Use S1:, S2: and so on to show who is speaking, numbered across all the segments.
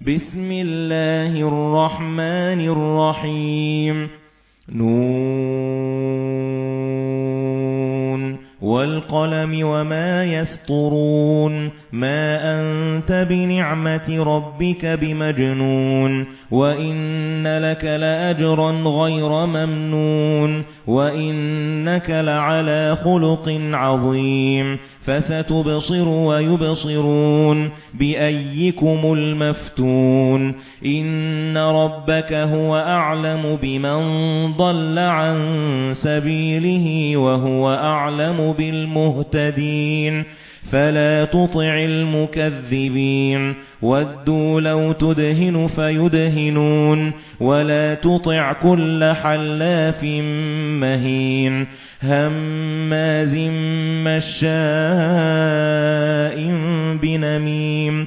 S1: بِسْمِ اللَّهِ الرَّحْمَنِ الرَّحِيمِ. نُونَ وَالْقَلَمِ وَمَا يَسْطُرُونَ. مَا أَنْتَ بِنِعْمَةِ رَبِّكَ بِمَجْنُونٍ. وَإِنَّ لَكَ لَأَجْرًا غَيْرَ مَمْنُونٍ. وَإِنَّكَ لَعَلَى خُلُقٍ عَظِيمٍ. فَسَتُبْصِرُ وَيُبْصِرُونَ. بِأَييِّكُمُ الْمَفْتُونُ. إِنَّ رَبَّكَ هُوَ أَعْلَمُ بِمَنْ ضَلَّ عَن سَبِيلِهِ وَهُوَ أَعْلَمُ بِالْمُهْتَدِينَ فَلَا تُطِعِ الْمُكَذِّبِينَ وَدُّوا لَوْ تُدْهِنُ فَيُدْهِنُونَ وَلَا تُطِعْ كُلَّ حَلَّافٍ مَّهِينٍ هَمَّازٍ مَّشَّاءٍ بِنَمِيمٍ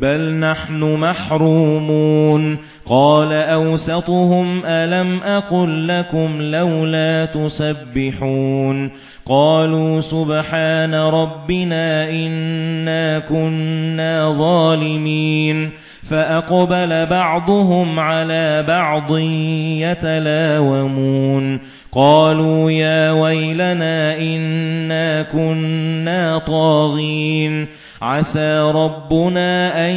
S1: بَلْ نَحْنُ مَحْرُومُونَ قَالَ أَوْسَطُهُمْ أَلَمْ أَقُل لَّكُمْ لَوْلَا تُسَبِّحُونَ قَالُوا سُبْحَانَ رَبِّنَا إِنَّا كُنَّا ظَالِمِينَ فَأَقْبَلَ بَعْضُهُمْ عَلَى بَعْضٍ يَتَلَاوَمُونَ. قَالُوا يَا وَيْلَنَا إِنَّا كُنَّا طَاغِينَ. عَسَى رَبُّنَا أَن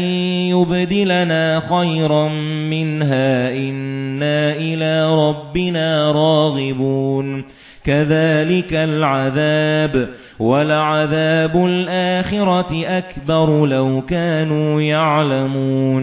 S1: يُبْدِلَنَا خَيْرًا مِنْهَا. إِنَّا إِلَى رَبِّنَا راغبون. كَذَلِكَ الْعَذَابُ. وَلَعَذَابُ الْآخِرَةِ أَكْبَرُ لَوْ كَانُوا يَعْلَمُونَ.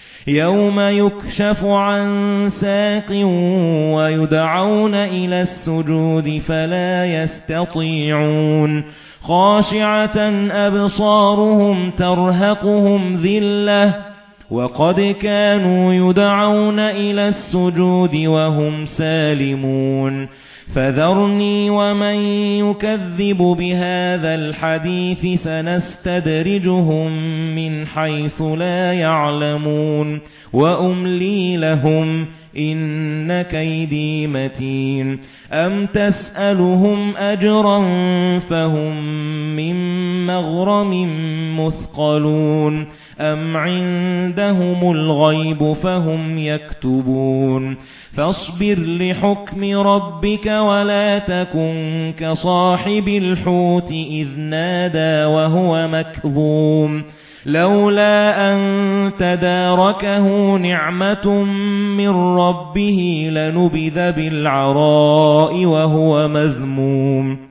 S1: يَوْمَ يُكْشَفُ عَن سَاقٍ وَيُدْعَوْنَ إِلَى السُّجُودِ فَلَا يَسْتَطِيعُونَ. خَاشِعَةً أَبْصَارُهُمْ تَرْهَقُهُمْ ذِلَّةٌ وَقَدْ كَانُوا يُدْعَوْنَ إِلَى السُّجُودِ وَهُمْ سَالِمُونَ. فَذَرْنِي وَمَن يُكَذِّبُ بِهَذَا الْحَدِيثِ سَنَسْتَدْرِجُهُم مِّنْ حَيْثُ لَا يَعْلَمُونَ. وَأُمْلِي لَهُمْ إِنَّ كَيْدِي مَتِينٌ. أَمْ تَسْأَلُهُمْ أَجْرًا فَهُمْ مِنْ مَغْرَمٍ مُثْقَلُونَ. أَمْ عِندَهُمُ الْغَيْبُ فَهُمْ يَكْتُبُونَ فَاصْبِرْ لِحُكْمِ رَبِّكَ وَلَا تَكُنْ كَصَاحِبِ الْحُوتِ إِذْ نَادَى وَهُوَ مَكْظُومٌ لَوْلَا أَن تَدَارَكَهُ نِعْمَةٌ مِّن رَّبِّهِ لَنُبِذَ بِالْعَرَاءِ وَهُوَ مَذْمُومٌ